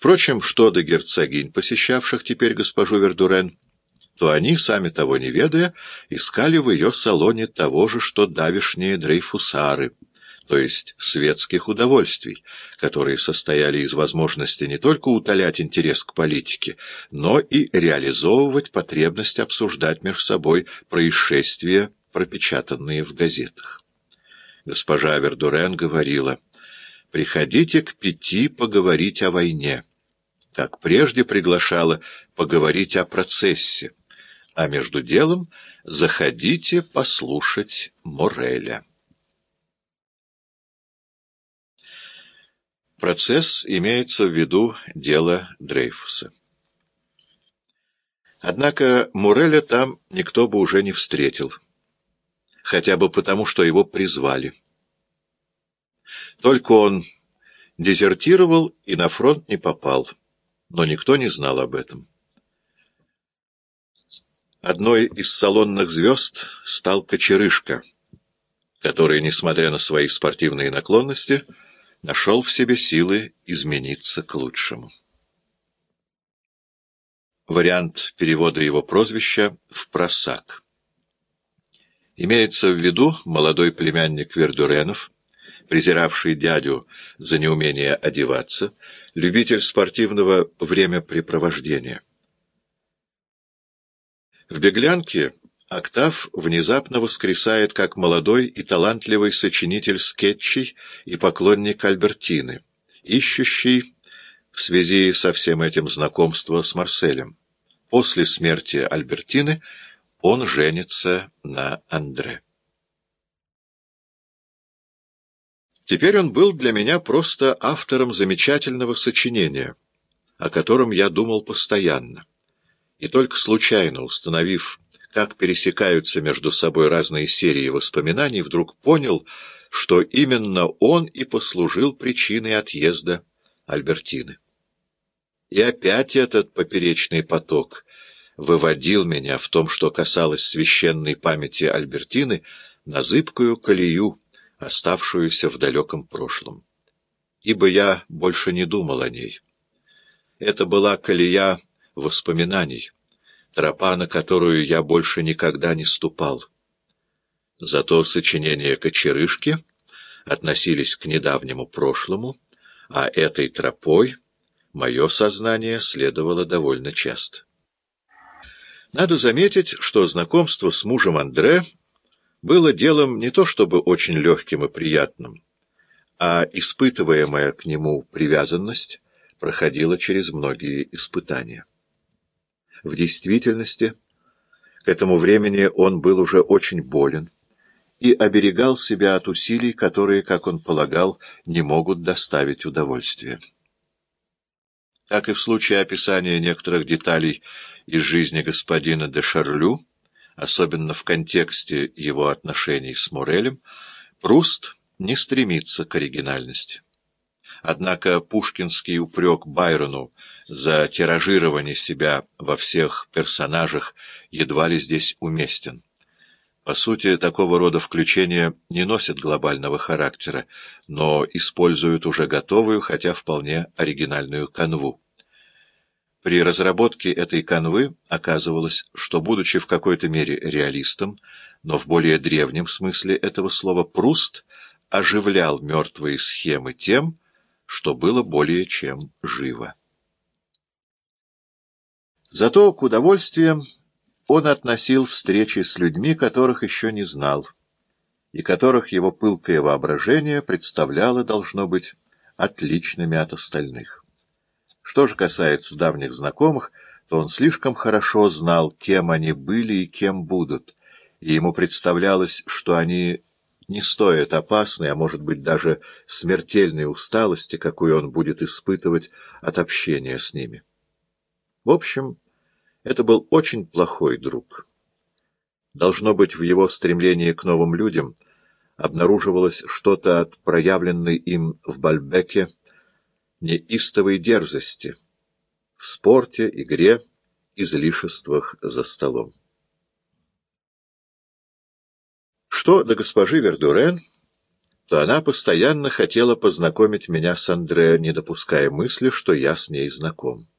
Впрочем, что до герцогинь, посещавших теперь госпожу Вердурен, то они, сами того не ведая, искали в ее салоне того же, что давишние дрейфусары, то есть светских удовольствий, которые состояли из возможности не только утолять интерес к политике, но и реализовывать потребность обсуждать между собой происшествия, пропечатанные в газетах. Госпожа Вердурен говорила, «Приходите к пяти поговорить о войне» как прежде приглашала поговорить о процессе, а между делом заходите послушать Мореля. Процесс имеется в виду дело Дрейфуса. Однако Муреля там никто бы уже не встретил, хотя бы потому, что его призвали. Только он дезертировал и на фронт не попал но никто не знал об этом. Одной из салонных звезд стал Кочерышка, который, несмотря на свои спортивные наклонности, нашел в себе силы измениться к лучшему. Вариант перевода его прозвища в «просак». Имеется в виду молодой племянник Вердуренов, презиравший дядю за неумение одеваться, любитель спортивного времяпрепровождения. В «Беглянке» Октав внезапно воскресает как молодой и талантливый сочинитель скетчей и поклонник Альбертины, ищущий в связи со всем этим знакомство с Марселем. После смерти Альбертины он женится на Андре. Теперь он был для меня просто автором замечательного сочинения, о котором я думал постоянно. И только случайно установив, как пересекаются между собой разные серии воспоминаний, вдруг понял, что именно он и послужил причиной отъезда Альбертины. И опять этот поперечный поток выводил меня в том, что касалось священной памяти Альбертины, на зыбкую колею, оставшуюся в далеком прошлом. Ибо я больше не думал о ней. Это была колея воспоминаний, тропа, на которую я больше никогда не ступал. Зато сочинения Кочерышки относились к недавнему прошлому, а этой тропой мое сознание следовало довольно часто. Надо заметить, что знакомство с мужем Андре — было делом не то чтобы очень легким и приятным, а испытываемая к нему привязанность проходила через многие испытания. В действительности, к этому времени он был уже очень болен и оберегал себя от усилий, которые, как он полагал, не могут доставить удовольствия. Как и в случае описания некоторых деталей из жизни господина де Шарлю, особенно в контексте его отношений с Морелем, Пруст не стремится к оригинальности. Однако пушкинский упрек Байрону за тиражирование себя во всех персонажах едва ли здесь уместен. По сути, такого рода включения не носят глобального характера, но используют уже готовую, хотя вполне оригинальную канву. При разработке этой канвы оказывалось, что, будучи в какой-то мере реалистом, но в более древнем смысле этого слова Пруст оживлял мертвые схемы тем, что было более чем живо. Зато к удовольствиям он относил встречи с людьми, которых еще не знал, и которых его пылкое воображение представляло, должно быть, отличными от остальных. Что же касается давних знакомых, то он слишком хорошо знал, кем они были и кем будут, и ему представлялось, что они не стоят опасной, а может быть даже смертельной усталости, какую он будет испытывать от общения с ними. В общем, это был очень плохой друг. Должно быть, в его стремлении к новым людям обнаруживалось что-то от проявленной им в Бальбеке неистовой дерзости, в спорте, игре, излишествах за столом. Что до госпожи Вердурен, то она постоянно хотела познакомить меня с Андре, не допуская мысли, что я с ней знаком.